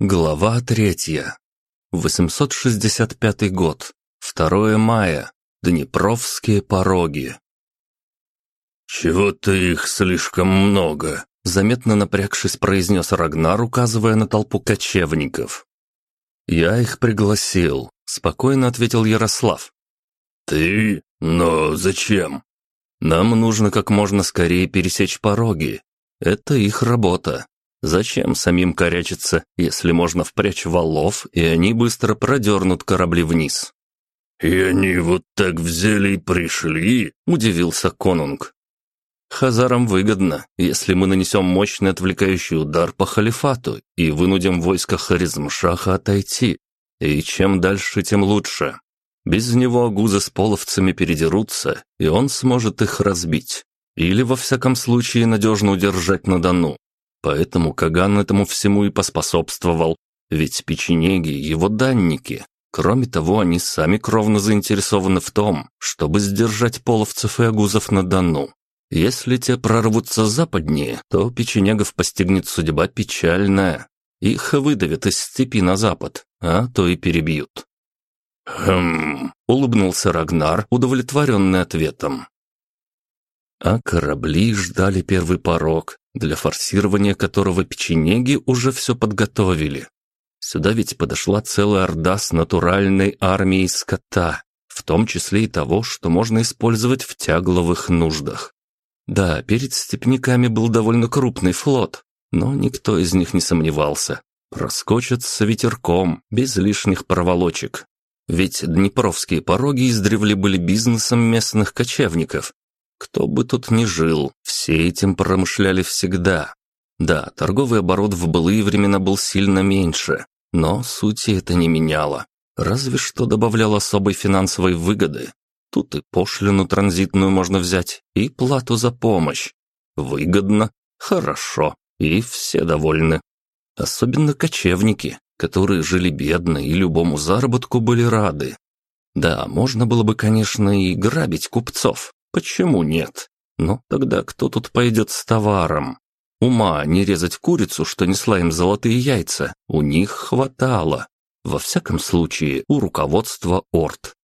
Глава третья. 865 год. 2 мая. Днепровские пороги. «Чего-то их слишком много», — заметно напрягшись произнес Рагнар, указывая на толпу кочевников. «Я их пригласил», — спокойно ответил Ярослав. «Ты? Но зачем?» «Нам нужно как можно скорее пересечь пороги. Это их работа. Зачем самим корячиться, если можно впрячь валов, и они быстро продернут корабли вниз? «И они вот так взяли и пришли?» – удивился Конунг. «Хазарам выгодно, если мы нанесем мощный отвлекающий удар по халифату и вынудим войско Харизмшаха отойти. И чем дальше, тем лучше. Без него агузы с половцами передерутся, и он сможет их разбить. Или, во всяком случае, надежно удержать на Дону. Поэтому Каган этому всему и поспособствовал, ведь печенеги – его данники. Кроме того, они сами кровно заинтересованы в том, чтобы сдержать половцев и агузов на Дону. Если те прорвутся западнее, то печенегов постигнет судьба печальная. Их выдавят из степи на запад, а то и перебьют. «Хм...» — улыбнулся Рагнар, удовлетворенный ответом. А корабли ждали первый порог, для форсирования которого печенеги уже все подготовили. Сюда ведь подошла целая орда с натуральной армией скота, в том числе и того, что можно использовать в тягловых нуждах. Да, перед степняками был довольно крупный флот, но никто из них не сомневался. Проскочат с ветерком, без лишних проволочек. Ведь днепровские пороги издревле были бизнесом местных кочевников, кто бы тут ни жил, все этим промышляли всегда. Да, торговый оборот в былые времена был сильно меньше, но сути это не меняло. Разве что добавлял особой финансовой выгоды. Тут и пошлину транзитную можно взять, и плату за помощь. Выгодно, хорошо, и все довольны. Особенно кочевники, которые жили бедно и любому заработку были рады. Да, можно было бы, конечно, и грабить купцов, Почему нет? Но тогда кто тут пойдет с товаром? Ума не резать курицу, что несла им золотые яйца, у них хватало. Во всяком случае, у руководства Орд.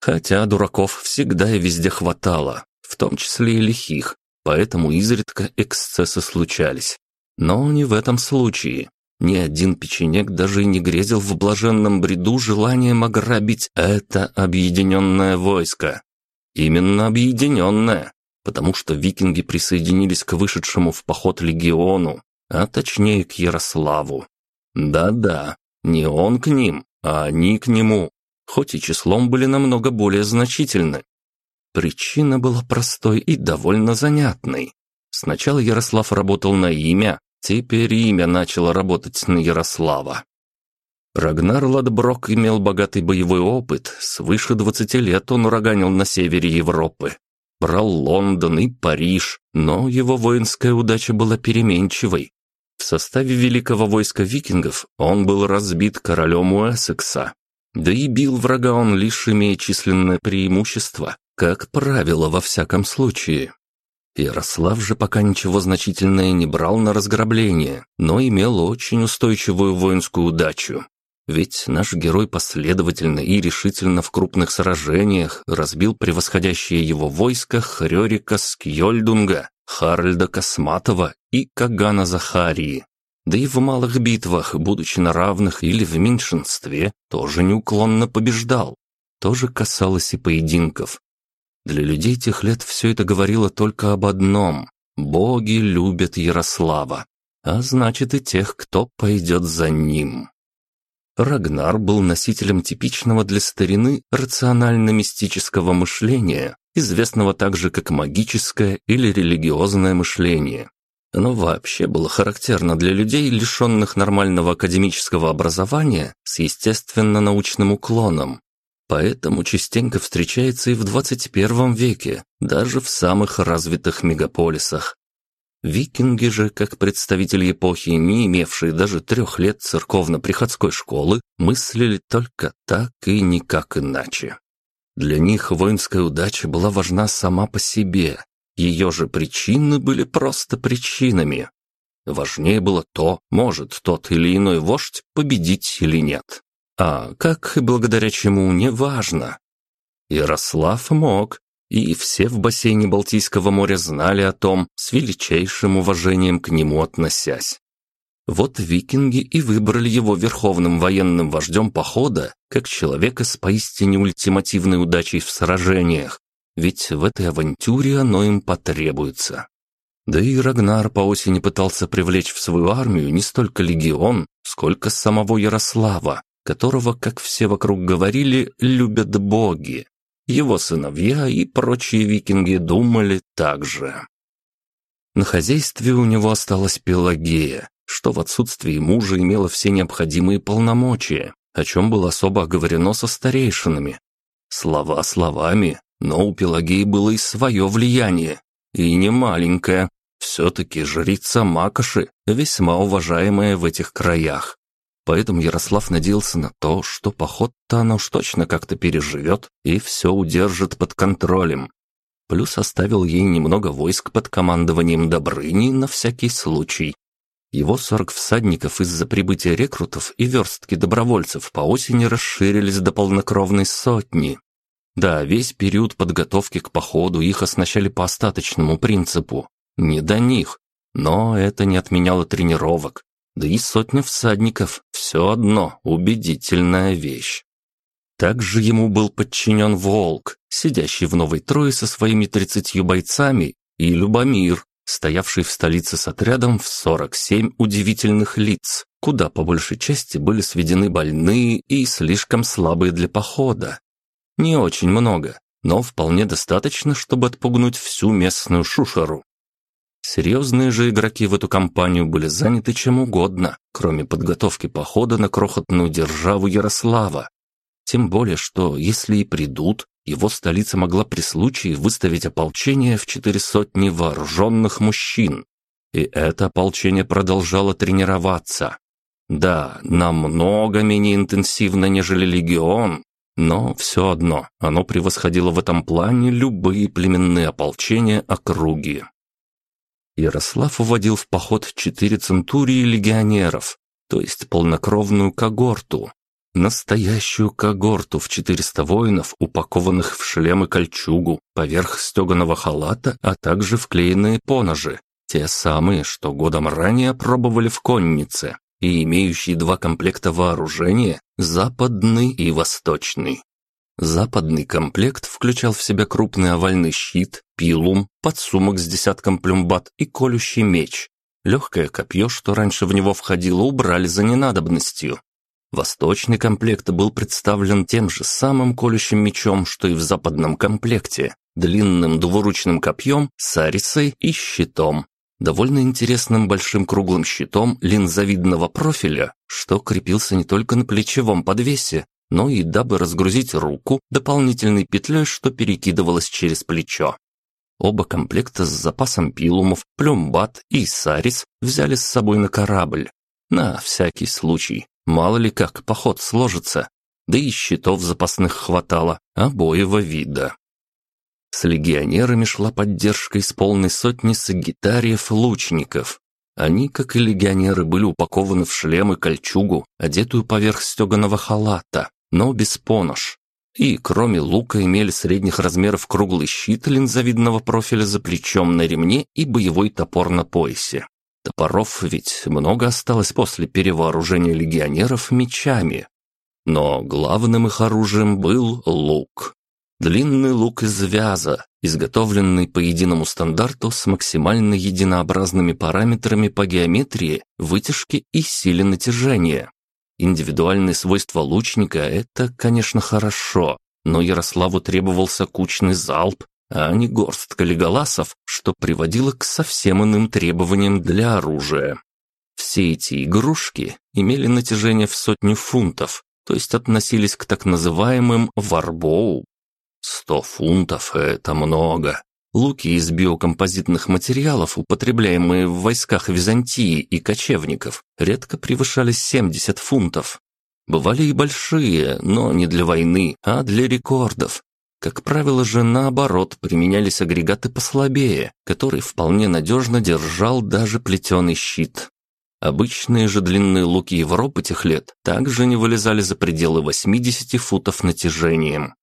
Хотя дураков всегда и везде хватало, в том числе и лихих, поэтому изредка эксцессы случались. Но не в этом случае. Ни один печенек даже не грезил в блаженном бреду желанием ограбить это объединенное войско. Именно объединенная, потому что викинги присоединились к вышедшему в поход легиону, а точнее к Ярославу. Да-да, не он к ним, а они к нему, хоть и числом были намного более значительны. Причина была простой и довольно занятной. Сначала Ярослав работал на имя, теперь имя начало работать на Ярослава. Рагнар Ладброк имел богатый боевой опыт, свыше 20 лет он ураганил на севере Европы. Брал Лондон и Париж, но его воинская удача была переменчивой. В составе великого войска викингов он был разбит королем Уэссекса. Да и бил врага он лишь имея численное преимущество, как правило во всяком случае. Ярослав же пока ничего значительное не брал на разграбление, но имел очень устойчивую воинскую удачу. Ведь наш герой последовательно и решительно в крупных сражениях разбил превосходящее его войско Хрёрика Скьольдунга, Харальда Косматова и Кагана Захарии. Да и в малых битвах, будучи на равных или в меньшинстве, тоже неуклонно побеждал. То же касалось и поединков. Для людей тех лет все это говорило только об одном – боги любят Ярослава, а значит и тех, кто пойдет за ним. Рагнар был носителем типичного для старины рационально-мистического мышления, известного также как магическое или религиозное мышление. Оно вообще было характерно для людей, лишенных нормального академического образования с естественно-научным уклоном. Поэтому частенько встречается и в 21 веке, даже в самых развитых мегаполисах. Викинги же, как представители эпохи, не имевшие даже трех лет церковно-приходской школы, мыслили только так и никак иначе. Для них воинская удача была важна сама по себе. Ее же причины были просто причинами. Важнее было то, может тот или иной вождь победить или нет. А как и благодаря чему, не важно. Ярослав мог, и все в бассейне Балтийского моря знали о том, с величайшим уважением к нему относясь. Вот викинги и выбрали его верховным военным вождем похода, как человека с поистине ультимативной удачей в сражениях, ведь в этой авантюре оно им потребуется. Да и Рагнар по осени пытался привлечь в свою армию не столько легион, сколько самого Ярослава, которого, как все вокруг говорили, любят боги. Его сыновья и прочие викинги думали так же. На хозяйстве у него осталась Пелагея, что в отсутствии мужа имела все необходимые полномочия, о чем было особо оговорено со старейшинами. Слова словами, но у Пелагеи было и свое влияние, и не маленькое. Все-таки жрица Макоши, весьма уважаемая в этих краях. Поэтому Ярослав надеялся на то, что поход-то уж точно как-то переживет и все удержит под контролем. Плюс оставил ей немного войск под командованием Добрыни на всякий случай. Его сорок всадников из-за прибытия рекрутов и верстки добровольцев по осени расширились до полнокровной сотни. Да, весь период подготовки к походу их оснащали по остаточному принципу. Не до них. Но это не отменяло тренировок, да и сотня всадников – все одно убедительная вещь. Также ему был подчинен Волк, сидящий в Новой Трое со своими тридцатью бойцами, и Любомир, стоявший в столице с отрядом в 47 удивительных лиц, куда по большей части были сведены больные и слишком слабые для похода. Не очень много, но вполне достаточно, чтобы отпугнуть всю местную шушеру. Серьезные же игроки в эту кампанию были заняты чем угодно, кроме подготовки похода на крохотную державу Ярослава. Тем более, что если и придут, его столица могла при случае выставить ополчение в четыре сотни вооруженных мужчин. И это ополчение продолжало тренироваться. Да, намного менее интенсивно, нежели легион, но все одно оно превосходило в этом плане любые племенные ополчения округи. Ярослав уводил в поход четыре центурии легионеров, то есть полнокровную когорту. Настоящую когорту в 400 воинов, упакованных в шлемы кольчугу, поверх стеганого халата, а также вклеенные поножи, те самые, что годом ранее пробовали в коннице, и имеющие два комплекта вооружения, западный и восточный. Западный комплект включал в себя крупный овальный щит, пилум, подсумок с десятком плюмбат и колющий меч. Легкое копье, что раньше в него входило, убрали за ненадобностью. Восточный комплект был представлен тем же самым колющим мечом, что и в западном комплекте, длинным двуручным копьем, сарисой и щитом. Довольно интересным большим круглым щитом линзовидного профиля, что крепился не только на плечевом подвесе, но и дабы разгрузить руку дополнительной петлей, что перекидывалось через плечо. Оба комплекта с запасом пилумов, плюмбат и сарис взяли с собой на корабль. На всякий случай, мало ли как поход сложится. Да и щитов запасных хватало, обоего вида. С легионерами шла поддержка из полной сотни сагитариев-лучников, они, как и легионеры, были упакованы в шлем и кольчугу, одетую поверх стеганого халата, но без понож. И кроме лука имели средних размеров круглый щит линзовидного профиля за плечом на ремне и боевой топор на поясе. Топоров ведь много осталось после перевооружения легионеров мечами. Но главным их оружием был лук. Длинный лук из вяза, изготовленный по единому стандарту с максимально единообразными параметрами по геометрии, вытяжке и силе натяжения. Индивидуальные свойства лучника – это, конечно, хорошо, но Ярославу требовался кучный залп, а не горстка леголасов, что приводило к совсем иным требованиям для оружия. Все эти игрушки имели натяжение в сотню фунтов, то есть относились к так называемым варбоу. Сто фунтов – это много. Луки из биокомпозитных материалов, употребляемые в войсках Византии и кочевников, редко превышали 70 фунтов. Бывали и большие, но не для войны, а для рекордов. Как правило же, наоборот, применялись агрегаты послабее, который вполне надежно держал даже плетеный щит. Обычные же длинные луки Европы тех лет также не вылезали за пределы 80 футов натяжением.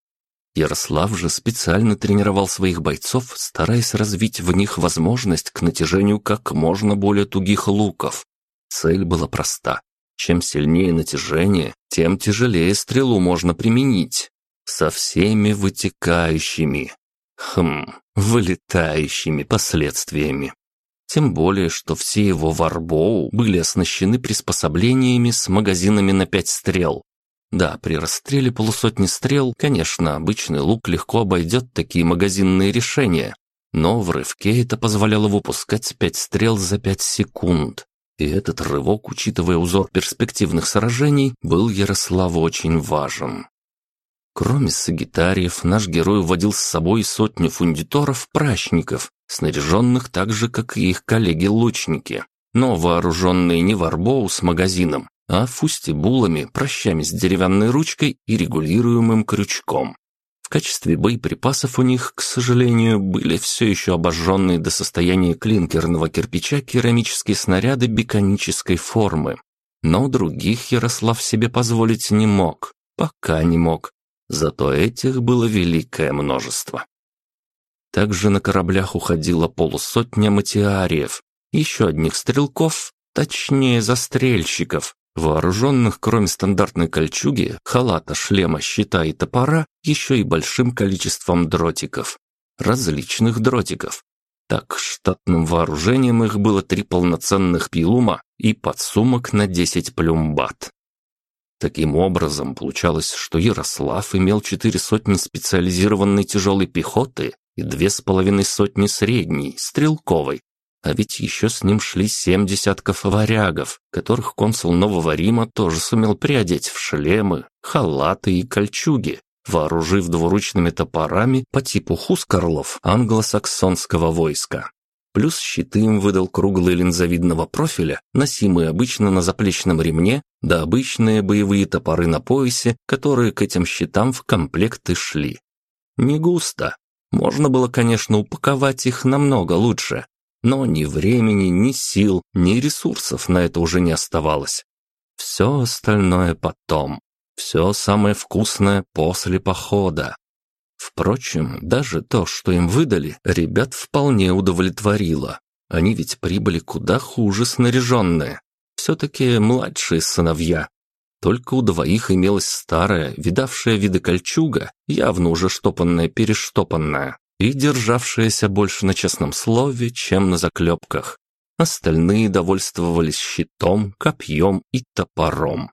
Ярослав же специально тренировал своих бойцов, стараясь развить в них возможность к натяжению как можно более тугих луков. Цель была проста. Чем сильнее натяжение, тем тяжелее стрелу можно применить со всеми вытекающими, хм, вылетающими последствиями. Тем более, что все его варбоу были оснащены приспособлениями с магазинами на пять стрел. Да, при расстреле полусотни стрел, конечно, обычный лук легко обойдет такие магазинные решения, но в рывке это позволяло выпускать пять стрел за пять секунд. И этот рывок, учитывая узор перспективных сражений, был Ярославу очень важен. Кроме сагитариев, наш герой уводил с собой сотню фундиторов-прачников, снаряженных так же, как и их коллеги-лучники, но вооруженные не варбоу с магазином, а фустибулами, прощами с деревянной ручкой и регулируемым крючком. В качестве боеприпасов у них, к сожалению, были все еще обожженные до состояния клинкерного кирпича керамические снаряды биконической формы. Но других Ярослав себе позволить не мог, пока не мог, Зато этих было великое множество. Также на кораблях уходила полусотня матиариев, еще одних стрелков, точнее застрельщиков, вооруженных кроме стандартной кольчуги, халата, шлема, щита и топора, еще и большим количеством дротиков. Различных дротиков. Так, штатным вооружением их было три полноценных пилума и подсумок на 10 плюмбат. Таким образом, получалось, что Ярослав имел четыре сотни специализированной тяжелой пехоты и две с половиной сотни средней, стрелковой. А ведь еще с ним шли семь десятков варягов, которых консул Нового Рима тоже сумел приодеть в шлемы, халаты и кольчуги, вооружив двуручными топорами по типу хускарлов англосаксонского войска. Плюс щиты им выдал круглые линзовидного профиля, носимые обычно на заплечном ремне, да обычные боевые топоры на поясе, которые к этим щитам в комплекты шли. Не густо. Можно было, конечно, упаковать их намного лучше, но ни времени, ни сил, ни ресурсов на это уже не оставалось. Все остальное потом. Все самое вкусное после похода. Впрочем, даже то, что им выдали, ребят вполне удовлетворило. Они ведь прибыли куда хуже снаряженные. Все-таки младшие сыновья. Только у двоих имелась старая, видавшая виды кольчуга, явно уже штопанная-перештопанная, и державшаяся больше на честном слове, чем на заклепках. Остальные довольствовались щитом, копьем и топором.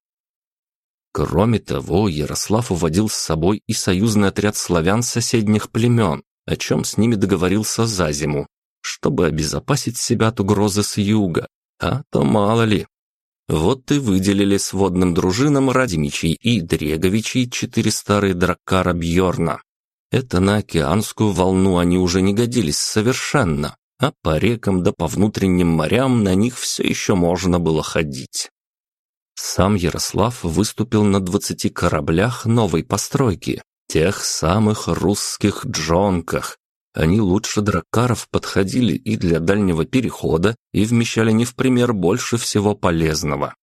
Кроме того, Ярослав уводил с собой и союзный отряд славян соседних племен, о чем с ними договорился за зиму, чтобы обезопасить себя от угрозы с юга, а то мало ли. Вот и выделили сводным дружинам Радимичей и Дреговичей четыре старые драккара Бьорна. Это на океанскую волну они уже не годились совершенно, а по рекам да по внутренним морям на них все еще можно было ходить. Сам Ярослав выступил на 20 кораблях новой постройки, тех самых русских джонках. Они лучше дракаров подходили и для дальнего перехода, и вмещали не в пример больше всего полезного.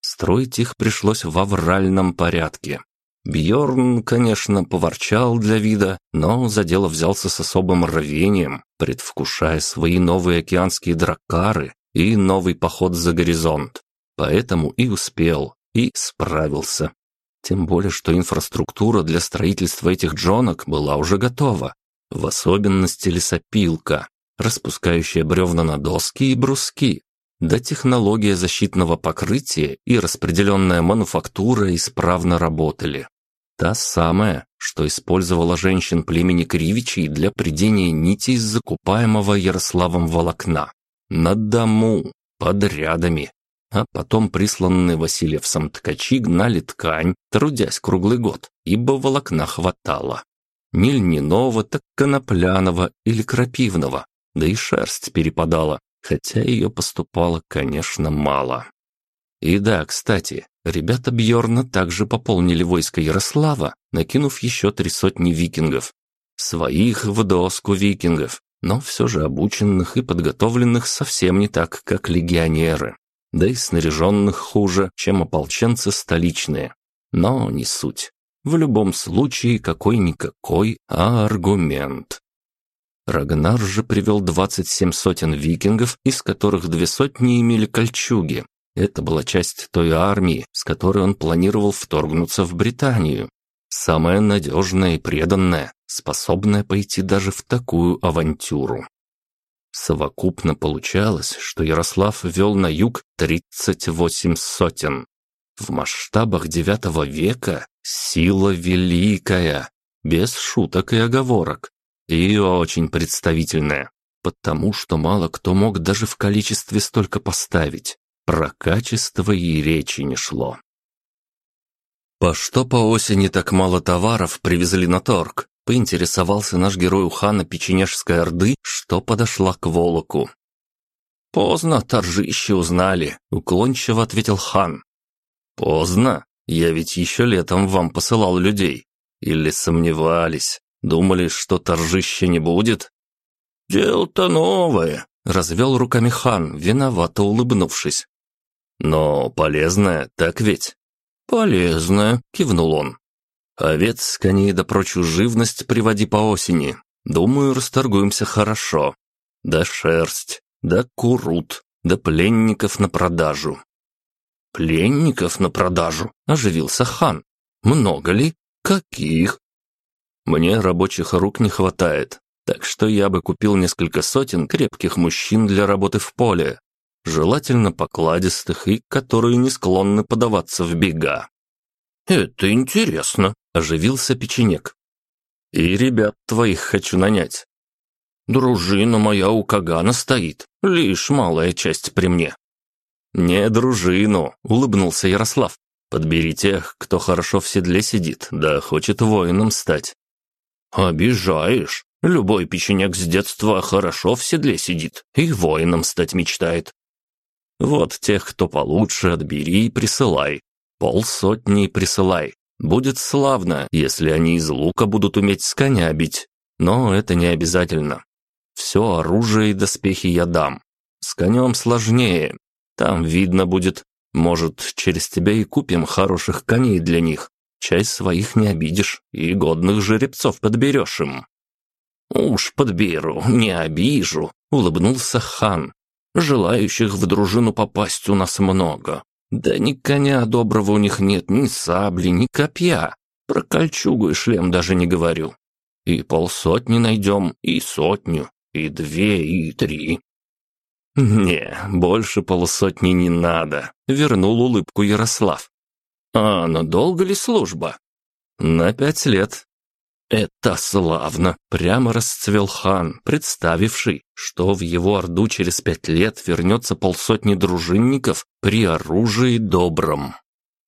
Строить их пришлось в авральном порядке. Бьорн, конечно, поворчал для вида, но за дело взялся с особым рвением, предвкушая свои новые океанские дракары и новый поход за горизонт. Поэтому и успел, и справился. Тем более, что инфраструктура для строительства этих джонок была уже готова. В особенности лесопилка, распускающая бревна на доски и бруски. Да технология защитного покрытия и распределенная мануфактура исправно работали. Та самая, что использовала женщин племени Кривичей для придения нитей из закупаемого Ярославом волокна. На дому, подрядами, а потом присланные Васильевсом ткачи гнали ткань, трудясь круглый год, ибо волокна хватало. Ни льняного, так конопляного или крапивного, да и шерсть перепадала, хотя ее поступало, конечно, мало. И да, кстати, ребята Бьорна также пополнили войско Ярослава, накинув еще три сотни викингов, Своих в доску викингов, но все же обученных и подготовленных совсем не так, как легионеры. Да и снаряженных хуже, чем ополченцы столичные. Но не суть. В любом случае, какой-никакой, а аргумент. Рагнар же привел 27 сотен викингов, из которых две сотни имели кольчуги. Это была часть той армии, с которой он планировал вторгнуться в Британию. Самая надежная и преданная, способная пойти даже в такую авантюру. Совокупно получалось, что Ярослав вел на юг 38 сотен. В масштабах IX века сила великая, без шуток и оговорок и очень представительная, потому что мало кто мог даже в количестве столько поставить. Про качество и речи не шло. «По что по осени так мало товаров привезли на торг?» поинтересовался наш герой у хана Печенежской Орды, что подошла к Волоку. «Поздно торжище узнали», — уклончиво ответил хан. «Поздно? Я ведь еще летом вам посылал людей. Или сомневались? Думали, что торжища не будет?» «Дело-то новое», — развел руками хан, виновато улыбнувшись. «Но полезное, так ведь?» «Полезное», — кивнул он. «Овец, коней да прочую живность приводи по осени. Думаю, расторгуемся хорошо. Да шерсть, да курут, да пленников на продажу». «Пленников на продажу?» – оживился хан. «Много ли? Каких?» Мне рабочих рук не хватает, так что я бы купил несколько сотен крепких мужчин для работы в поле, желательно покладистых и которые не склонны подаваться в бега. «Это интересно», – оживился печенек. «И ребят твоих хочу нанять. Дружина моя у Кагана стоит, лишь малая часть при мне». «Не дружину», – улыбнулся Ярослав. «Подбери тех, кто хорошо в седле сидит, да хочет воином стать. «Обижаешь. Любой печенек с детства хорошо в седле сидит и воином стать мечтает. Вот тех, кто получше, отбери и присылай. Полсотни присылай. Будет славно, если они из лука будут уметь с коня бить. Но это не обязательно. Все оружие и доспехи я дам. С конем сложнее. Там видно будет. Может, через тебя и купим хороших коней для них. Часть своих не обидишь, и годных жеребцов подберешь им». «Уж подберу, не обижу», — улыбнулся хан. «Желающих в дружину попасть у нас много. Да ни коня доброго у них нет, ни сабли, ни копья. Про кольчугу и шлем даже не говорю. И полсотни найдем, и сотню, и две, и три». «Не, больше полусотни не надо», — вернул улыбку Ярослав. «А надолго ли служба?» «На пять лет». «Это славно!» — прямо расцвел хан, представивший, что в его орду через пять лет вернется полсотни дружинников при оружии добром.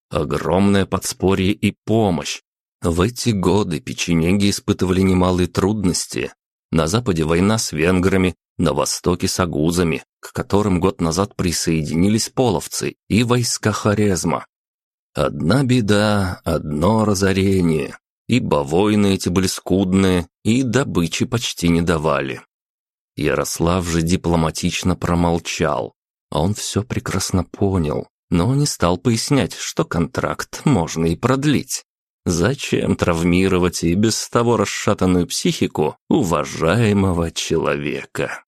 Огромное подспорье и помощь. В эти годы печенеги испытывали немалые трудности. На западе война с венграми, на востоке с агузами, к которым год назад присоединились половцы и войска Хорезма. Одна беда, одно разорение, ибо войны эти были скудные и добычи почти не давали. Ярослав же дипломатично промолчал, а он все прекрасно понял, но не стал пояснять, что контракт можно и продлить. Зачем травмировать и без того расшатанную психику уважаемого человека?